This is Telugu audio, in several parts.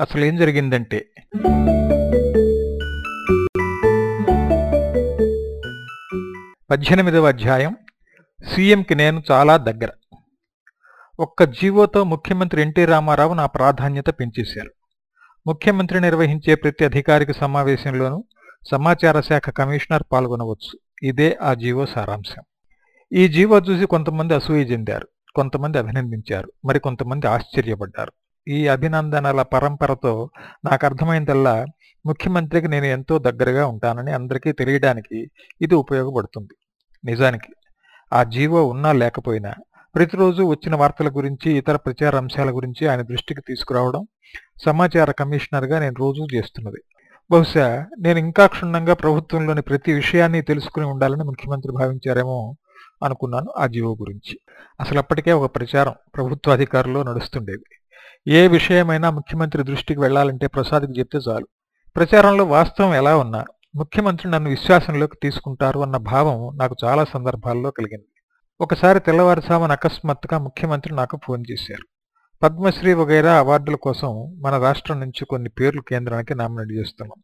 అసలు ఏం జరిగిందంటే పద్దెనిమిదవ అధ్యాయం. సీఎంకి నేను చాలా దగ్గర. ఒక్క జీవోతో ముఖ్యమంత్రి ఎన్టీ రామారావు నా ప్రాధాన్యత పెంచేశారు. ముఖ్యమంత్రి నిర్వహించే ప్రతి అధికారిక సమావేశంలోనూ సమాచార శాఖ కమిషనర్ పాల్గొనవచ్చు. ఇదే ఆ జీవో సారాంశం. ఈ జీవో చూసి కొంతమంది అసూయ చెందారు కొంతమంది అభినందించారు మరి కొంతమంది ఆశ్చర్యపడ్డారు. ఈ అభినందనల పరంపరతో నాకు అర్థమైందల్లా ముఖ్యమంత్రికి నేను ఎంతో దగ్గరగా ఉంటానని అందరికీ తెలియడానికి ఇది ఉపయోగపడుతుంది. నిజానికి ఆ జీవో ఉన్నా లేకపోయినా ప్రతిరోజు వచ్చిన వార్తల గురించి ఇతర ప్రచార అంశాల గురించి ఆయన దృష్టికి తీసుకురావడం సమాచార కమిషనర్గా నేను రోజూ చేస్తున్నది. బహుశా నేను ఇంకా క్షుణ్ణంగా ప్రభుత్వంలోని ప్రతి విషయాన్ని తెలుసుకుని ఉండాలని ముఖ్యమంత్రి భావించారేమో అనుకున్నాను ఆ జీవో గురించి. అసలు అప్పటికే ఒక ప్రచారం ప్రభుత్వ అధికారుల్లో నడుస్తుండేది. ఏ విషయమైనా ముఖ్యమంత్రి దృష్టికి వెళ్ళాలంటే ప్రసాద్కి చెప్తే చాలు. ప్రచారంలో వాస్తవం ఎలా ఉన్నా ముఖ్యమంత్రి నన్ను విశ్వాసంలోకి తీసుకుంటారు అన్న భావం నాకు చాలా సందర్భాల్లో కలిగింది. ఒకసారి తెల్లవారుసామని అకస్మాత్తుగా ముఖ్యమంత్రి నాకు ఫోన్ చేశారు. పద్మశ్రీ వగైరా అవార్డుల కోసం మన రాష్ట్రం నుంచి కొన్ని పేర్లు కేంద్రానికి నామినేట్ చేస్తున్నాం.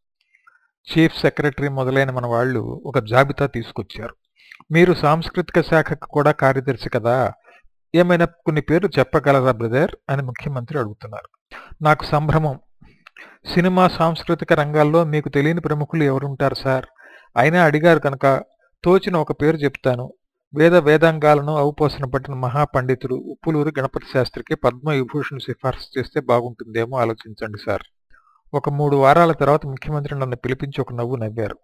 చీఫ్ సెక్రటరీ మొదలైన మన వాళ్ళు ఒక జాబితా తీసుకొచ్చారు. మీరు సాంస్కృతిక శాఖకు కూడా కార్యదర్శి కదా? ఏమైనా కొన్ని పేర్లు చెప్పగలరా బ్రదర్? అని ముఖ్యమంత్రి అడుగుతున్నారు. నాకు సంభ్రమం. సినిమా సాంస్కృతిక రంగాల్లో మీకు తెలియని ప్రముఖులు ఎవరుంటారు సార్? అయినా అడిగారు కనుక తోచిన ఒక పేరు చెప్తాను. వేద వేదాంగాలను ఔపోసన పట్టిన మహాపండితుడు ఉప్పులూరు గణపతి శాస్త్రికి పద్మ విభూషణ్ సిఫార్సు చేస్తే బాగుంటుందేమో ఆలోచించండి సార్. ఒక మూడు వారాల తర్వాత ముఖ్యమంత్రి నన్ను పిలిపించి ఒక నవ్వు నవ్వారు.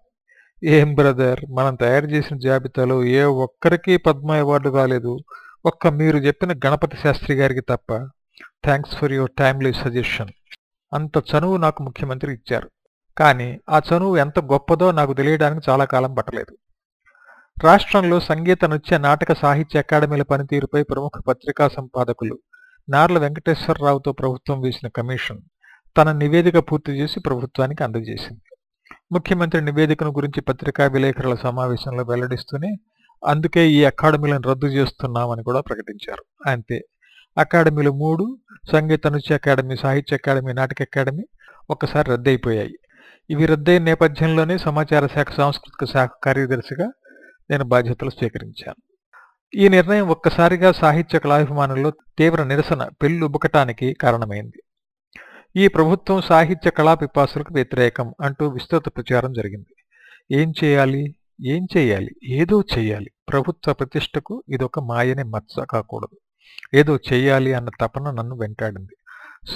ఏం బ్రదర్? మనం తయారు చేసిన జాబితాలో ఏ ఒక్కరికి పద్మ అవార్డు రాలేదు ఒక్క మీరు చెప్పిన గణపతి శాస్త్రి గారికి తప్ప thanks for your timely suggestion అంత చనువు నాకు ముఖ్యమంత్రి ఇచ్చారు. కానీ ఆ చనువు ఎంత గొప్పదో నాకు తెలియడానికి చాలా కాలం పట్టలేదు. రాష్ట్రంలో సంగీత నృత్య నాటక సాహిత్య అకాడమీల పనితీరుపై ప్రముఖ పత్రికా సంపాదకులు నార్ల వెంకటేశ్వరరావుతో ప్రభుత్వం వేసిన కమిషన్ తన నివేదిక పూర్తి చేసి ప్రభుత్వానికి అందజేసింది. ముఖ్యమంత్రి నివేదికను గురించి పత్రికా విలేకరుల సమావేశంలో వెల్లడిస్తూనే అందుకే ఈ అకాడమీలను రద్దు చేస్తున్నామని కూడా ప్రకటించారు. అంతే. అకాడమీలు మూడు సంగీత నృత్య అకాడమీ సాహిత్య అకాడమీ నాటక అకాడమీ ఒక్కసారి రద్దయిపోయాయి. ఇవి రద్దయిన నేపథ్యంలోనే సమాచార శాఖ సాంస్కృతిక శాఖ కార్యదర్శిగా నేను బాధ్యతలు స్వీకరించాను. ఈ నిర్ణయం ఒక్కసారిగా సాహిత్య కళాభిమానుల్లో తీవ్ర నిరసన పెళ్ళుబుకటానికి కారణమైంది. ఈ ప్రభుత్వం సాహిత్య కళా పిపాసులకు వ్యతిరేకం అంటూ విస్తృత ప్రచారం జరిగింది. ఏం చేయాలి? ఏం చేయాలి? ఏదో చేయాలి. ప్రభుత్వ ప్రతిష్టకు ఇదొక మాయని మచ్చ కాకూడదు. ఏదో చేయాలి అన్న తపన నన్ను వెంటాడింది.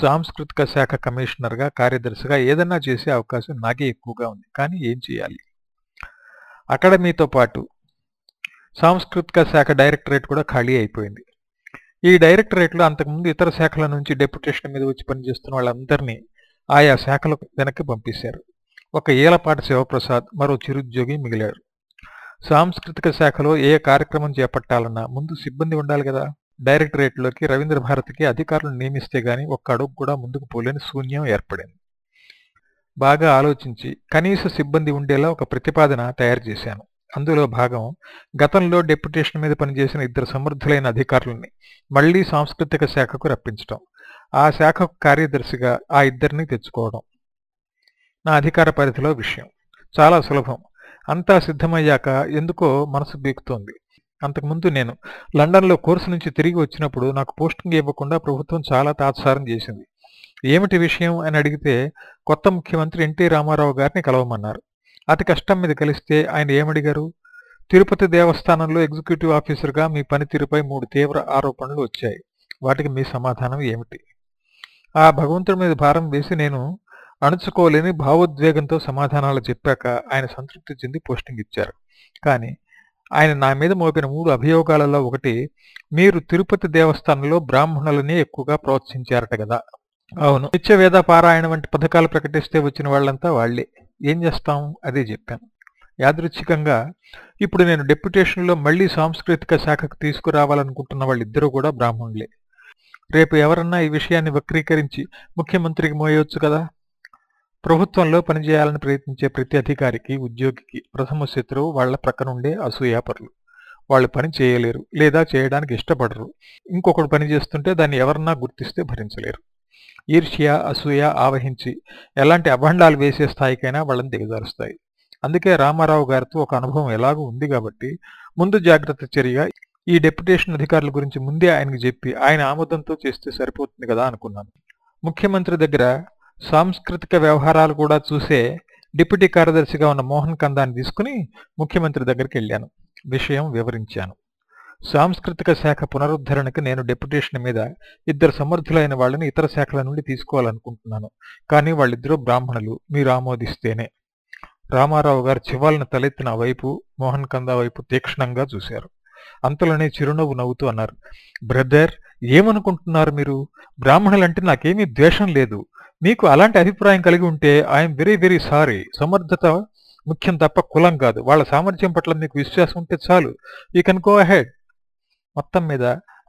సాంస్కృతిక శాఖ కమిషనర్గా కార్యదర్శిగా ఏదన్నా చేసే అవకాశం నాకే ఎక్కువగా ఉంది. కానీ ఏం చేయాలి? అకాడమీతో పాటు సాంస్కృతిక శాఖ డైరెక్టరేట్ కూడా ఖాళీ అయిపోయింది. ఈ డైరెక్టరేట్లో అంతకుముందు ఇతర శాఖల నుంచి డెప్యుటేషన్ మీద వచ్చి పనిచేస్తున్న వాళ్ళందరినీ ఆయా శాఖలకు వెనక్కి పంపించారు ఒక ఏలపాటి శివప్రసాద్ మరో చిరుద్యోగి మిగిలారు. సాంస్కృతిక శాఖలో ఏ కార్యక్రమం చేపట్టాలన్నా ముందు సిబ్బంది ఉండాలి కదా. డైరెక్టరేట్లోకి రవీంద్ర భారతికి అధికారులను నియమిస్తే గాని ఒక్క అడుగు కూడా ముందుకు పోలేని శూన్యం ఏర్పడింది. బాగా ఆలోచించి కనీస సిబ్బంది ఉండేలా ఒక ప్రతిపాదన తయారు చేశాను. అందులో భాగం గతంలో డెప్యుటేషన్ మీద పనిచేసిన ఇద్దరు సమర్థులైన అధికారులని మళ్ళీ సాంస్కృతిక శాఖకు రప్పించడం ఆ శాఖకు కార్యదర్శిగా ఆ ఇద్దరిని తెచ్చుకోవడం నా అధికార పరిధిలో విషయం. చాలా సులభం. అంతా సిద్ధమయ్యాక ఎందుకో మనసు బీకుతోంది. అంతకుముందు నేను లండన్లో కోర్సు నుంచి తిరిగి వచ్చినప్పుడు నాకు పోస్టింగ్ ఇవ్వకుండా ప్రభుత్వం చాలా తాత్సారం చేసింది. ఏమిటి విషయం అని అడిగితే కొత్త ముఖ్యమంత్రి ఎన్టీ రామారావు గారిని కలవమన్నారు. అతి కష్టం మీద కలిస్తే ఆయన ఏమడిగారు? తిరుపతి దేవస్థానంలో ఎగ్జిక్యూటివ్ ఆఫీసర్గా మీ పనితీరుపై మూడు తీవ్ర ఆరోపణలు వచ్చాయి. వాటికి మీ సమాధానం ఏమిటి? ఆ భగవంతుడి మీద భారం వేసి నేను అణుచుకోలేని భావోద్వేగంతో సమాధానాలు చెప్పాక ఆయన సంతృప్తి చెంది పోస్టింగ్ ఇచ్చారు. కానీ ఆయన నా మీద మోపిన మూడు అభియోగాలలో ఒకటి మీరు తిరుపతి దేవస్థానంలో బ్రాహ్మణులని ఎక్కువగా ప్రోత్సహించారట కదా. అవును. నిత్యవేద పారాయణ వంటి పథకాలు ప్రకటిస్తే వచ్చిన వాళ్ళంతా వాళ్ళే ఏం చేస్తాం? అదే చెప్పాను. యాదృచ్ఛికంగా ఇప్పుడు నేను డెప్యుటేషన్లో మళ్ళీ సాంస్కృతిక శాఖకు తీసుకురావాలనుకుంటున్న వాళ్ళిద్దరూ కూడా బ్రాహ్మణులే. రేపు ఎవరన్నా ఈ విషయాన్ని వక్రీకరించి ముఖ్యమంత్రికి మోయవచ్చు కదా? ప్రభుత్వంలో పనిచేయాలని ప్రయత్నించే ప్రతి అధికారికి ఉద్యోగికి ప్రథమ శత్రువు వాళ్ళ ప్రక్కనుండే అసూయాపరులు వాళ్ళు పని చేయలేరు లేదా చేయడానికి ఇష్టపడరు. ఇంకొకడు పని చేస్తుంటే దాన్ని ఎవరన్నా గుర్తిస్తే భరించలేరు. ఈర్ష్య అసూయ ఆవహించి ఎలాంటి అభండాలు వేసే స్థాయికైనా వాళ్ళని దిగజారుస్తాయి. అందుకే రామారావు గారితో ఒక అనుభవం ఎలాగూ ఉంది కాబట్టి ముందు జాగ్రత్త చర్యగా ఈ డెప్యుటేషన్ అధికారుల గురించి ముందే ఆయనకు చెప్పి ఆయన ఆమోదంతో చేస్తే సరిపోతుంది కదా అనుకున్నాను. ముఖ్యమంత్రి దగ్గర సాంస్కృతిక వ్యవహారాలు కూడా చూసే డిప్యూటీ కార్యదర్శిగా ఉన్న మోహన్ కందాన్ని తీసుకుని ముఖ్యమంత్రి దగ్గరికి వెళ్ళాను. విషయం వివరించాను. సాంస్కృతిక శాఖ పునరుద్ధరణకు నేను డెప్యుటేషన్ మీద ఇద్దరు సమర్థులైన వాళ్ళని ఇతర శాఖల నుండి తీసుకోవాలనుకుంటున్నాను. కానీ వాళ్ళిద్దరూ బ్రాహ్మణులు. మీరు ఆమోదిస్తేనే. రామారావు గారు చివాలిన తలెత్తిన వైపు మోహన్ కందా వైపు తీక్షణంగా చూశారు. అంతలోనే చిరునవ్వు నవ్వుతూ అన్నారు బ్రదర్ ఏమనుకుంటున్నారు మీరు? బ్రాహ్మణులంటే నాకేమీ ద్వేషం లేదు. మీకు అలాంటి అభిప్రాయం కలిగి ఉంటే ఐఎమ్ వెరీ వెరీ సారీ. సమర్థత ముఖ్యం తప్ప కులం కాదు. వాళ్ళ సామర్థ్యం పట్ల మీకు విశ్వాసం ఉంటే చాలు. You can go ahead. మొత్తం మీద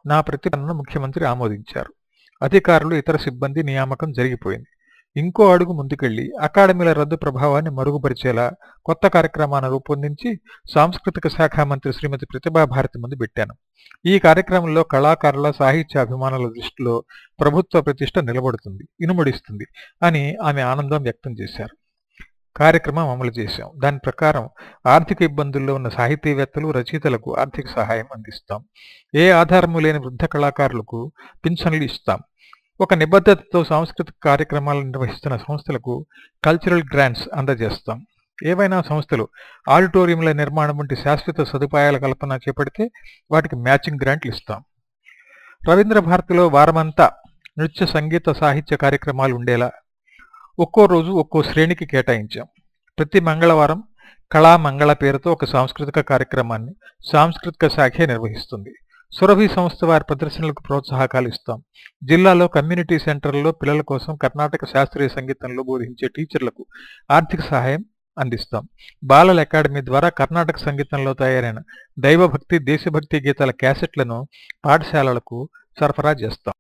నా ప్రతిపాదనను ముఖ్యమంత్రి ఆమోదించారు. అధికారులు ఇతర సిబ్బంది నియామకం జరిగిపోయింది. ఇంకో అడుగు ముందుకెళ్ళి అకాడమీల రద్దు ప్రభావాన్ని మరుగుపరిచేలా కొత్త కార్యక్రమాన్ని రూపొందించి సాంస్కృతిక శాఖ మంత్రి శ్రీమతి ప్రతిభాభారతి ముందు పెట్టాను. ఈ కార్యక్రమంలో కళాకారుల సాహిత్య అభిమానుల దృష్టిలో ప్రభుత్వ ప్రతిష్ట నిలబడుతుంది ఇనుముడిస్తుంది అని ఆమె ఆనందం వ్యక్తం చేశారు. కార్యక్రమం అమలు చేశాం. దాని ప్రకారం ఆర్థిక ఇబ్బందుల్లో ఉన్న సాహితీవేత్తలు రచయితలకు ఆర్థిక సహాయం అందిస్తాం. ఏ ఆధారము లేని వృద్ధ కళాకారులకు పింఛన్లు ఇస్తాం. ఒక నిబద్ధతతో సాంస్కృతిక కార్యక్రమాలు నిర్వహిస్తున్న సంస్థలకు కల్చరల్ గ్రాంట్స్ అందజేస్తాం. ఏవైనా సంస్థలు ఆడిటోరియంల నిర్మాణం వంటి శాశ్వత సదుపాయాల కల్పన చేపడితే వాటికి మ్యాచింగ్ గ్రాంట్లు ఇస్తాం. రవీంద్ర భారతిలో వారమంతా నృత్య సంగీత సాహిత్య కార్యక్రమాలు ఉండేలా ఒక్కో రోజు ఒక్కో శ్రేణికి కేటాయించాం. ప్రతి మంగళవారం కళా మంగళ పేరుతో ఒక సాంస్కృతిక కార్యక్రమాన్ని సాంస్కృతిక శాఖే నిర్వహిస్తుంది. సురభి సంస్థ వారి ప్రదర్శనలకు ప్రోత్సాహకాలు ఇస్తాం. జిల్లాలో కమ్యూనిటీ సెంటర్లలో పిల్లల కోసం కర్ణాటక శాస్త్రీయ సంగీతంలో బోధించే టీచర్లకు ఆర్థిక సహాయం అందిస్తాం. బాలల అకాడమీ ద్వారా కర్ణాటక సంగీతంలో తయారైన దైవభక్తి దేశభక్తి గీతాల క్యాసెట్లను పాఠశాలలకు సరఫరా చేస్తాం.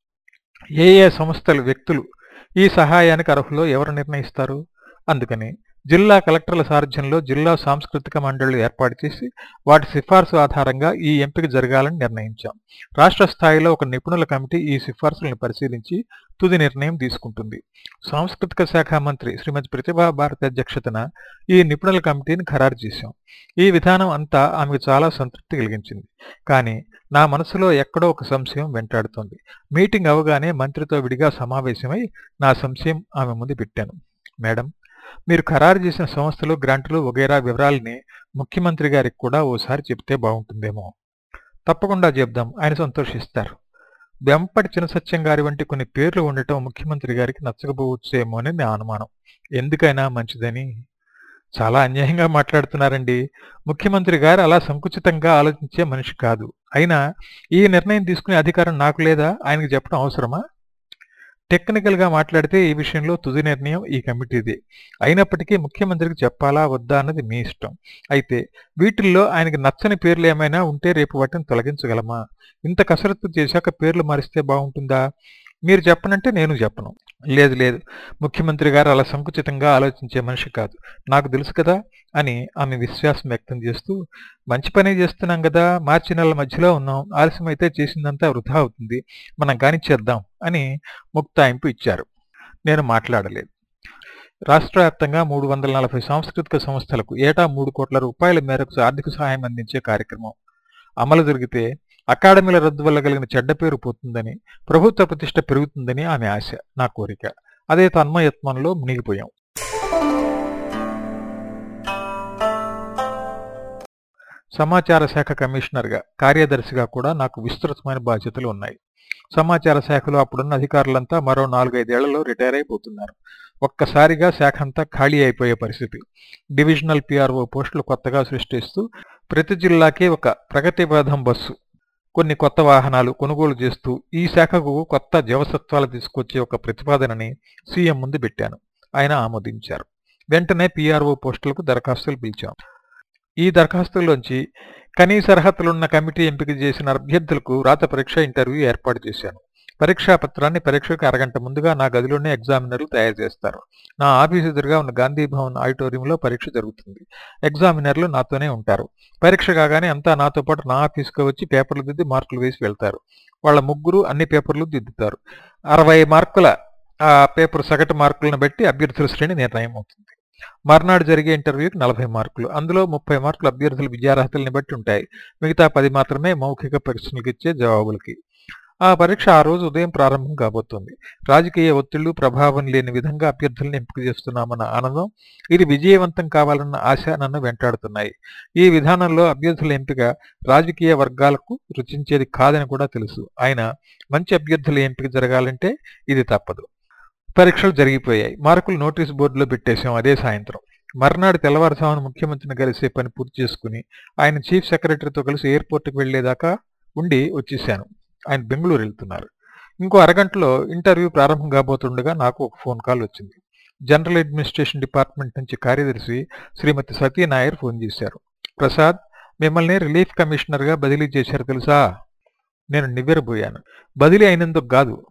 ఏ ఏ సంస్థలు వ్యక్తులు ఈ సహాయానికి అర్హులో ఎవరు నిర్ణయిస్తారు? అందుకని జిల్లా కలెక్టర్ల సారథ్యంలో జిల్లా సాంస్కృతిక మండళ్ళు ఏర్పాటు చేసి వాటి సిఫార్సు ఆధారంగా ఈ ఎంపిక జరగాలని నిర్ణయించాం. రాష్ట్ర స్థాయిలో ఒక నిపుణుల కమిటీ ఈ సిఫార్సులను పరిశీలించి తుది నిర్ణయం తీసుకుంటుంది. సాంస్కృతిక శాఖ మంత్రి శ్రీమతి ప్రతిభా భారతి అధ్యక్షతన ఈ నిపుణుల కమిటీని ఖరారు చేశాం. ఈ విధానం అంతా ఆమెకు చాలా సంతృప్తి కలిగించింది. కానీ నా మనసులో ఎక్కడో ఒక సంశయం వెంటాడుతోంది. మీటింగ్ అవగానే మంత్రితో విడిగా సమావేశమై నా సంశయం ఆమె ముందు పెట్టాను. మేడం మీరు ఖరారు చేసిన సంస్థలు గ్రాంట్లు వగైరా వివరాలని ముఖ్యమంత్రి గారికి కూడా ఓసారి చెప్తే బాగుంటుందేమో. తప్పకుండా చెప్దాం. ఆయన సంతోషిస్తారు. వెంపటి చినసత్యం గారి వంటి కొన్ని పేర్లు ఉండటం ముఖ్యమంత్రి గారికి నచ్చకపోవచ్చేమో అని నా అనుమానం. ఎందుకైనా మంచిదని చాలా అన్యాయంగా మాట్లాడుతున్నారండి. ముఖ్యమంత్రి గారు అలా సంకుచితంగా ఆలోచించే మనిషి కాదు. అయినా ఈ నిర్ణయం తీసుకునే అధికారం నాకు లేదా? ఆయనకు చెప్పడం అవసరమా? టెక్నికల్గా మాట్లాడితే ఈ విషయంలో తుది నిర్ణయం ఈ కమిటీదే. అయినప్పటికీ ముఖ్యమంత్రికి చెప్పాలా వద్దా అన్నది మీ ఇష్టం. అయితే వీటిల్లో ఆయనకి నచ్చని పేర్లు ఏమైనా ఉంటే రేపు వాటిని తొలగించగలమా? ఇంత కసరత్తు చేశాక పేర్లు మారిస్తే బాగుంటుందా? మీరు చెప్పనంటే నేను చెప్పను. లేదు లేదు. ముఖ్యమంత్రి గారు అలా సంకుచితంగా ఆలోచించే మనిషి కాదు. నాకు తెలుసు కదా అని ఆమె విశ్వాసం వ్యక్తం చేస్తూ మంచి పనే చేస్తున్నాం కదా మార్చి నెలల మధ్యలో ఉన్నాం. ఆలస్యమైతే చేసిందంతా వృధా అవుతుంది. మనం కానిచ్చేద్దాం అని ముక్తాయింపు ఇచ్చారు. నేను మాట్లాడలేదు. రాష్ట్ర వ్యాప్తంగా మూడు వందల నలభై సాంస్కృతిక సంస్థలకు ఏటా మూడు కోట్ల రూపాయల మేరకు ఆర్థిక సహాయం అందించే కార్యక్రమం అమలు జరిగితే అకాడమీల రద్దు వల్ల కలిగిన చెడ్డ పేరు పోతుందని ప్రభుత్వ ప్రతిష్ట పెరుగుతుందని ఆమె ఆశ నా కోరిక. అదే తన్మయత్వంలో మునిగిపోయాం. సమాచార శాఖ కమిషనర్గా కార్యదర్శిగా కూడా నాకు విస్తృతమైన బాధ్యతలు ఉన్నాయి. సమాచార శాఖలో అప్పుడున్న అధికారులంతా మరో నాలుగైదేళ్ళలో రిటైర్ అయిపోతున్నారు. ఒక్కసారిగా శాఖ అంతా ఖాళీ అయిపోయే పరిస్థితి. డివిజనల్ పిఆర్ఓ పోస్టులు కొత్తగా సృష్టిస్తూ ప్రతి జిల్లాకి ఒక ప్రగతిపథం బస్సు. కొన్ని కొత్త వాహనాలు కొనుగోలు చేస్తూ ఈ శాఖకు కొత్త జవసత్వాలు తీసుకొచ్చే ఒక ప్రతిపాదనని సీఎం ముందు పెట్టాను. ఆయన ఆమోదించారు. వెంటనే పీఆర్ఓ పోస్టులకు దరఖాస్తులు పిలిచాం. ఈ దరఖాస్తుల్లోంచి కనీస అర్హతలున్న కమిటీ ఎంపిక చేసిన అభ్యర్థులకు రాత పరీక్ష ఇంటర్వ్యూ ఏర్పాటు చేశాను. పరీక్షా పత్రాన్ని పరీక్షకు అరగంట ముందుగా నా గదిలోనే ఎగ్జామినర్లు తయారు చేస్తారు. నా ఆఫీస్ ఎదురుగా ఉన్న గాంధీ భవన్ ఆడిటోరియంలో పరీక్ష జరుగుతుంది. ఎగ్జామినర్లు నాతోనే ఉంటారు. పరీక్ష కాగానే అంతా నాతో పాటు నా ఆఫీస్కి వచ్చి పేపర్లు దిద్ది మార్కులు వేసి వెళ్తారు. వాళ్ళ ముగ్గురు అన్ని పేపర్లు దిద్దుతారు. అరవై మార్కుల ఆ పేపర్ సగటు మార్కులను బట్టి అభ్యర్థుల శ్రేణి నిర్ణయం అవుతుంది. మర్నాడు జరిగే ఇంటర్వ్యూకి నలభై మార్కులు. అందులో ముప్పై మార్కులు అభ్యర్థుల విద్యార్హతల్ని బట్టి ఉంటాయి. మిగతా పది మాత్రమే మౌఖిక ప్రశ్నలకు ఇచ్చే జవాబులకి. ఆ పరీక్ష ఆ రోజు ఉదయం ప్రారంభం కాబోతోంది. రాజకీయ ఒత్తిళ్ళు ప్రభావం లేని విధంగా అభ్యర్థులను ఎంపిక చేస్తున్నామన్న ఆనందం ఇది విజయవంతం కావాలన్న ఆశ నన్ను వెంటాడుతున్నాయి. ఈ విధానంలో అభ్యర్థుల ఎంపిక రాజకీయ వర్గాలకు రుచించేది కాదని కూడా తెలుసు. అయినా మంచి అభ్యర్థుల ఎంపిక జరగాలంటే ఇది తప్పదు. పరీక్షలు జరిగిపోయాయి. మార్కులు నోటీస్ బోర్డులో పెట్టేశాం అదే సాయంత్రం. మర్నాడు తెల్లవారుజామున ముఖ్యమంత్రిని కలిసే పని పూర్తి చేసుకుని ఆయన చీఫ్ సెక్రటరీతో కలిసి ఎయిర్పోర్ట్కి వెళ్ళేదాకా ఉండి వచ్చేసాను ఆయన బెంగళూరు వెళ్తున్నారు. ఇంకో అరగంటలో ఇంటర్వ్యూ ప్రారంభం కాబోతుండగా నాకు ఒక ఫోన్ కాల్ వచ్చింది. జనరల్ అడ్మినిస్ట్రేషన్ డిపార్ట్మెంట్ నుంచి కార్యదర్శి శ్రీమతి సతీ నాయర్ ఫోన్ చేశారు. ప్రసాద్ మిమ్మల్ని రిలీఫ్ కమిషనర్గా బదిలీ చేశారు తెలుసా? నేను నివ్వెరబోయాను. బదిలీ అయినందుకు కాదు.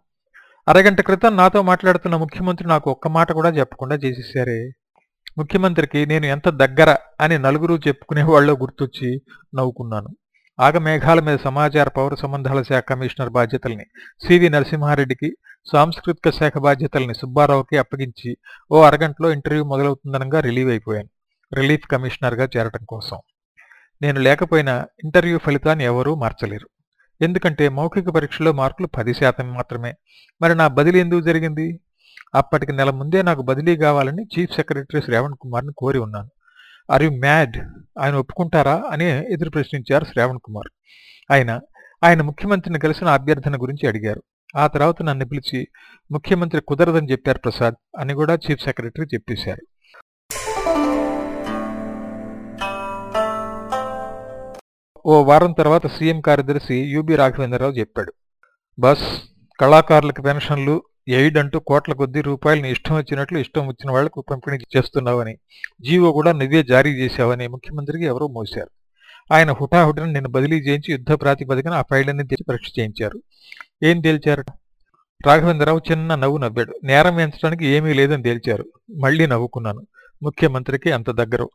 అరగంట క్రితం నాతో మాట్లాడుతున్న ముఖ్యమంత్రి నాకు ఒక్క మాట కూడా చెప్పకుండా చేసేసారే. ముఖ్యమంత్రికి నేను ఎంత దగ్గర అని నలుగురు చెప్పుకునే వాళ్ళు గుర్తొచ్చి నవ్వుకున్నాను. ఆగమేఘాల మీద సమాచార పౌర సంబంధాల శాఖ కమిషనర్ బాధ్యతల్ని సివి నరసింహారెడ్డికి సాంస్కృతిక శాఖ బాధ్యతల్ని సుబ్బారావుకి అప్పగించి ఓ అరగంటలో ఇంటర్వ్యూ మొదలవుతుందనగా రిలీవ్ అయిపోయాను. రిలీఫ్ కమిషనర్గా చేరటం కోసం. నేను లేకపోయినా ఇంటర్వ్యూ ఫలితాన్ని ఎవరూ మార్చలేరు. ఎందుకంటే మౌఖిక పరీక్షలో మార్కులు పది శాతం మాత్రమే. మరి నా బదిలీ ఎందుకు జరిగింది? అప్పటికి నెల ముందే నాకు బదిలీ కావాలని చీఫ్ సెక్రటరీ శ్రావణ్ కుమార్ని కోరి ఉన్నాను. Are you mad? ఆయన ఒప్పుకుంటారా? అని ఎదురు ప్రశ్నించారు శ్రావణ్ కుమార్. ఆయన ఆయన ముఖ్యమంత్రిని కలిసిన అభ్యర్థన గురించి అడిగారు. ఆ తర్వాత నన్ను పిలిచి ముఖ్యమంత్రి కుదరదని చెప్పారు ప్రసాద్ అని కూడా చీఫ్ సెక్రటరీ చెప్పేశారు. ఓ వారం తర్వాత సీఎం కార్యదర్శి యూబీ రాఘవేంద్రరావు చెప్పాడు. బస్ కళాకారులకు పెన్షన్లు ఎయిడ్ అంటూ కోట్ల కొద్ది రూపాయలను ఇష్టం వచ్చినట్లు ఇష్టం వచ్చిన వాళ్ళకు పంపిణీ చేస్తున్నావని. జీవో కూడా నువ్వే జారీ చేశావని ముఖ్యమంత్రికి ఎవరో మోశారు. ఆయన హుటాహుటిన నిన్ను బదిలీ చేయించి యుద్ధ ప్రాతిపదికన ఆ ఫైళ్ళన్నీ తెచ్చి పరీక్ష చేయించారు. ఏం తేల్చారట రాఘవేంద్రరావు చిన్న నవ్వు నవ్వాడు. నేరం వేయించడానికి ఏమీ లేదని తేల్చారు. మళ్ళీ నవ్వుకున్నాను. ముఖ్యమంత్రికి అంత దగ్గర.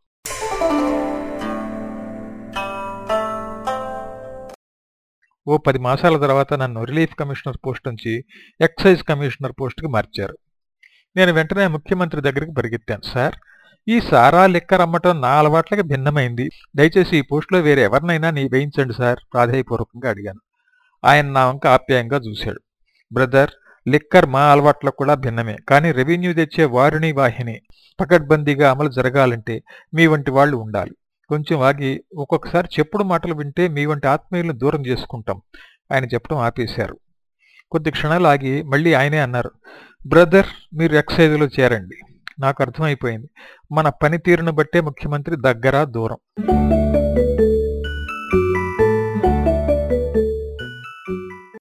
ఓ పది మాసాల తర్వాత నన్ను రిలీఫ్ కమిషనర్ పోస్ట్ నుంచి ఎక్సైజ్ కమిషనర్ పోస్ట్కి మార్చారు. నేను వెంటనే ముఖ్యమంత్రి దగ్గరికి పరిగెత్తాను. సార్ ఈ సారా లెక్కర్ అమ్మటం నా అలవాట్లకి భిన్నమైంది. దయచేసి ఈ పోస్టులో వేరే ఎవరినైనా నీ వేయించండి సార్ ప్రాధాయపూర్వకంగా అడిగాను. ఆయన నా వంక ఆప్యాయంగా చూశాడు. బ్రదర్ లిక్కర్ మా అలవాట్లకు కూడా భిన్నమే. కానీ రెవెన్యూ తెచ్చే వారిని వాహిని పకడ్బందీగా అమలు జరగాలంటే మీ వంటి వాళ్ళు ఉండాలి. కొంచెం ఆగి ఒక్కొక్కసారి చెప్పుడు మాటలు వింటే మీ వంటి ఆత్మీయులను దూరం చేసుకుంటాం. ఆయన చెప్పడం ఆపేశారు. కొద్ది క్షణాలు ఆగి మళ్ళీ ఆయనే అన్నారు బ్రదర్ మీరు ఎక్సైజ్లో చేరండి. నాకు అర్థమైపోయింది. మన పనితీరును బట్టే ముఖ్యమంత్రి దగ్గర దూరం.